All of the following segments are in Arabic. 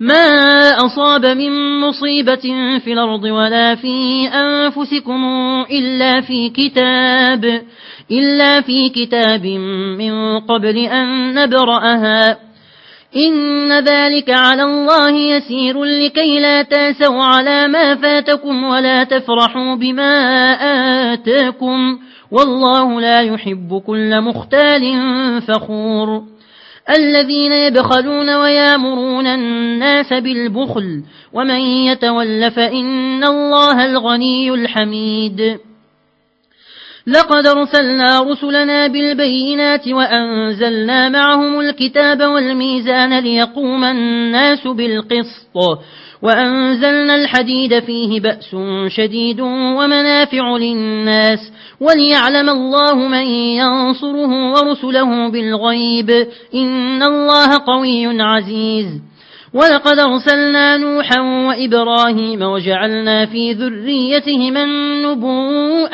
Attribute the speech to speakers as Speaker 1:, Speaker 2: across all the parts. Speaker 1: ما أصاب من مصيبة في الأرض ولا في أنفسكم إلا في كتاب إلا في كتاب من قبل أن نبرأها إن ذلك على الله يسير لكي لا تاسوا على ما فاتكم ولا تفرحوا بما آتاكم والله لا يحب كل مختال فخور الذين يبخلون ويامرون الناس بالبخل ومن يتول فإن الله الغني الحميد لقد ارسلنا رسلنا بالبينات وأنزلنا معهم الكتاب والميزان ليقوم الناس بالقسط وأنزلنا الحديد فيه بأس شديد ومنافع للناس وليعلم الله من ينصره ورسله بالغيب إن الله قوي عزيز ولقد أرسلنا نوحا وإبراهيم وجعلنا في ذريتهما النبوة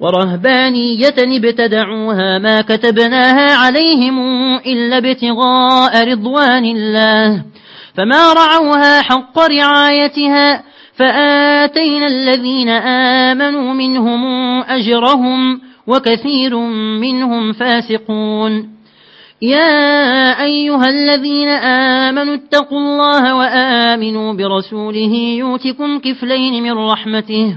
Speaker 1: ورهبانية ابتدعوها ما كتبناها عليهم إلا ابتغاء رضوان الله فما رعوها حق رعايتها فآتينا الذين آمنوا منهم أجرهم وكثير منهم فاسقون يا أيها الذين آمنوا اتقوا الله وآمنوا برسوله يوتكم كفلين من رحمته